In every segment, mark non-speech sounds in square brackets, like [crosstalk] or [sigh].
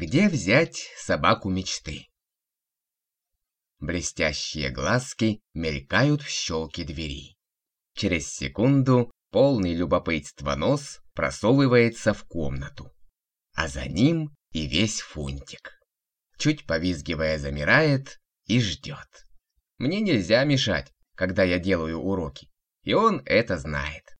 Где взять собаку мечты? Блестящие глазки мелькают в щелке двери. Через секунду полный любопытства нос просовывается в комнату. А за ним и весь фунтик. Чуть повизгивая замирает и ждет. Мне нельзя мешать, когда я делаю уроки, и он это знает.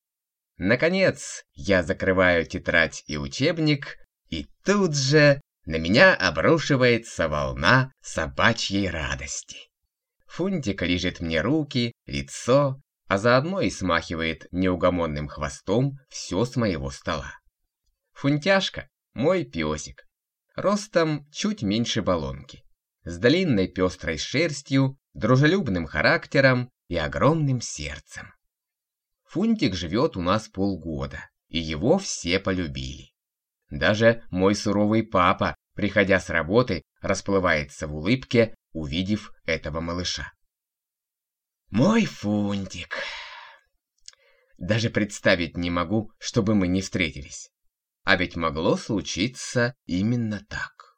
Наконец, я закрываю тетрадь и учебник, и тут же на меня обрушивается волна собачьей радости. Фунтик лежит мне руки, лицо, а заодно и смахивает неугомонным хвостом все с моего стола. Фунтяшка – мой песик, ростом чуть меньше баллонки, с длинной пестрой шерстью, дружелюбным характером и огромным сердцем. Фунтик живет у нас полгода, и его все полюбили. Даже мой суровый папа, приходя с работы, расплывается в улыбке, увидев этого малыша. Мой Фунтик. Даже представить не могу, чтобы мы не встретились. А ведь могло случиться именно так.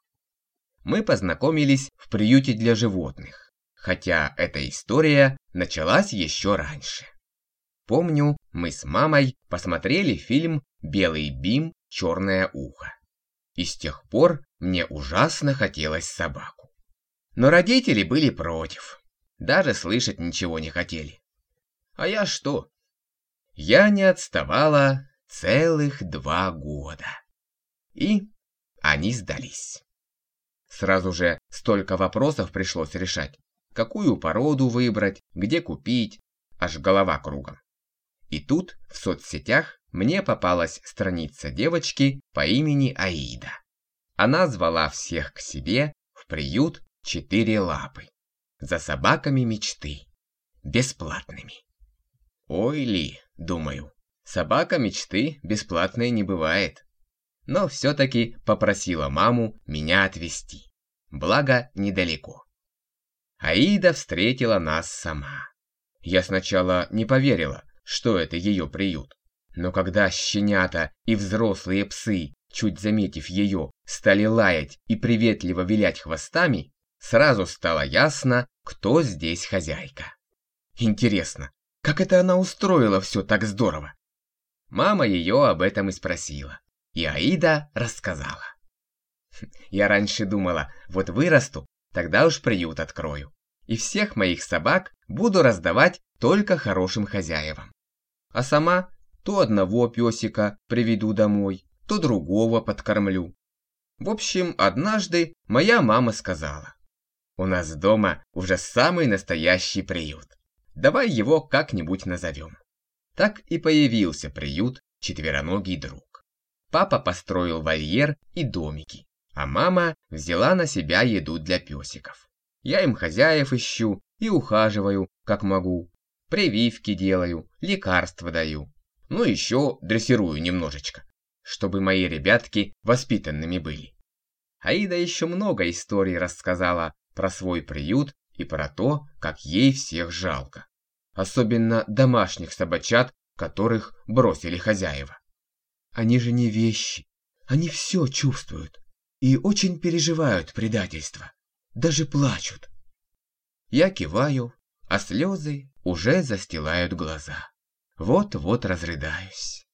Мы познакомились в приюте для животных, хотя эта история началась еще раньше. Помню, мы с мамой посмотрели фильм «Белый бим, черное ухо». И с тех пор мне ужасно хотелось собаку. Но родители были против. Даже слышать ничего не хотели. А я что? Я не отставала целых два года. И они сдались. Сразу же столько вопросов пришлось решать. Какую породу выбрать, где купить, аж голова кругом. И тут в соцсетях мне попалась страница девочки по имени Аида. Она звала всех к себе в приют «Четыре лапы» за собаками мечты, бесплатными. Ой ли, думаю, собака мечты бесплатной не бывает. Но все-таки попросила маму меня отвезти, благо недалеко. Аида встретила нас сама. Я сначала не поверила, что это ее приют. Но когда щенята и взрослые псы, чуть заметив ее, стали лаять и приветливо вилять хвостами, сразу стало ясно, кто здесь хозяйка. Интересно, как это она устроила все так здорово? Мама ее об этом и спросила, и Аида рассказала. [laughs] Я раньше думала, вот вырасту, тогда уж приют открою. И всех моих собак буду раздавать только хорошим хозяевам а сама то одного песика приведу домой, то другого подкормлю. В общем, однажды моя мама сказала, «У нас дома уже самый настоящий приют. Давай его как-нибудь назовем». Так и появился приют «Четвероногий друг». Папа построил вольер и домики, а мама взяла на себя еду для песиков. Я им хозяев ищу и ухаживаю, как могу, прививки делаю, лекарства даю. Ну еще дрессирую немножечко, чтобы мои ребятки воспитанными были. Аида еще много историй рассказала про свой приют и про то, как ей всех жалко. Особенно домашних собачат, которых бросили хозяева. Они же не вещи, они все чувствуют и очень переживают предательство, даже плачут. Я киваю, а слезы уже застилают глаза. Вот-вот разрыдаюсь.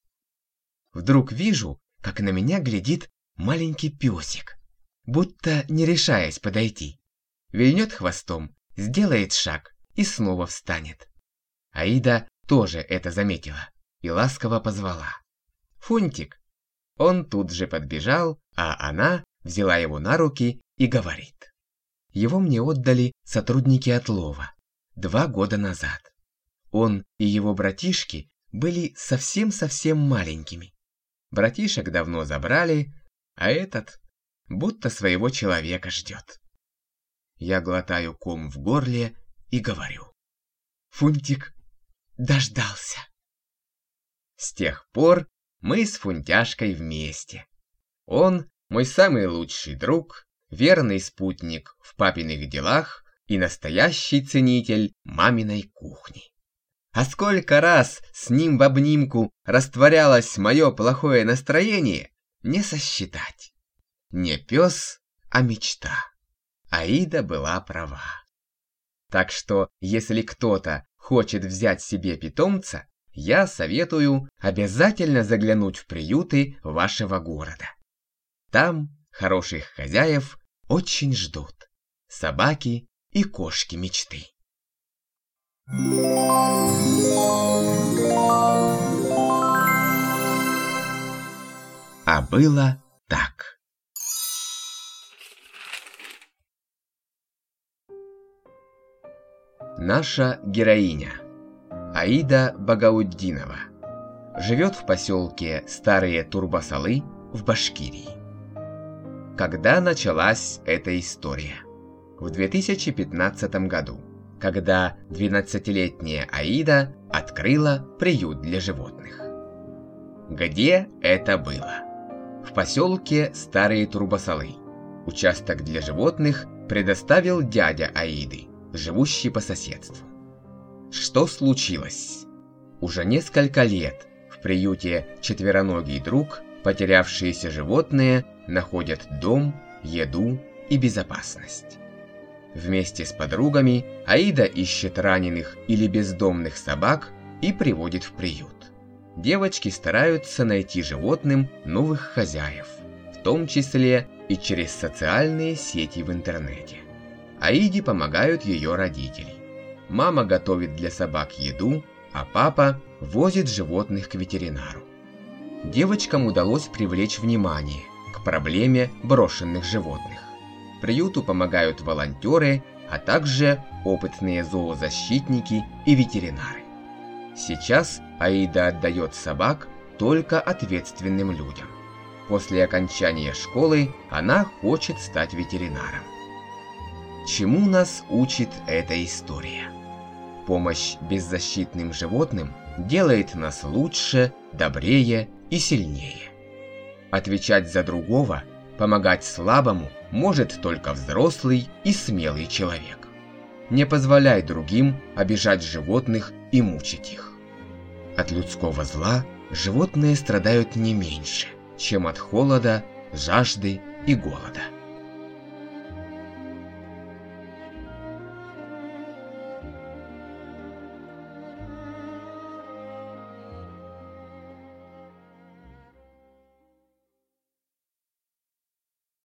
Вдруг вижу, как на меня глядит маленький песик, будто не решаясь подойти. Вильнет хвостом, сделает шаг и снова встанет. Аида тоже это заметила и ласково позвала. «Фунтик!» Он тут же подбежал, а она взяла его на руки и говорит. Его мне отдали сотрудники отлова два года назад. Он и его братишки были совсем-совсем маленькими. Братишек давно забрали, а этот будто своего человека ждет. Я глотаю ком в горле и говорю. Фунтик дождался. С тех пор мы с Фунтяшкой вместе. Он мой самый лучший друг, верный спутник в папиных делах и настоящий ценитель маминой кухни. А сколько раз с ним в обнимку растворялось мое плохое настроение, не сосчитать. не пес, а мечта. Аида была права. Так что, если кто-то хочет взять себе питомца, я советую обязательно заглянуть в приюты вашего города. Там хороших хозяев очень ждут. Собаки и кошки мечты. А было так. Наша героиня Аида Багауддинова живет в поселке Старые Турбасалы в Башкирии. Когда началась эта история? В 2015 году, когда 12-летняя Аида открыла приют для животных. Где это было? В поселке Старые Турбасалы. Участок для животных предоставил дядя Аиды, живущий по соседству. Что случилось? Уже несколько лет в приюте «Четвероногий друг» потерявшиеся животные находят дом, еду и безопасность. Вместе с подругами Аида ищет раненых или бездомных собак и приводит в приют. Девочки стараются найти животным новых хозяев, в том числе и через социальные сети в интернете. Аиде помогают ее родители. Мама готовит для собак еду, а папа возит животных к ветеринару. Девочкам удалось привлечь внимание к проблеме брошенных животных. Приюту помогают волонтеры, а также опытные зоозащитники и ветеринары. Сейчас Аида отдает собак только ответственным людям. После окончания школы она хочет стать ветеринаром. Чему нас учит эта история? Помощь беззащитным животным делает нас лучше, добрее и сильнее. Отвечать за другого, помогать слабому может только взрослый и смелый человек. Не позволяй другим обижать животных и мучить их. От людского зла животные страдают не меньше, чем от холода, жажды и голода.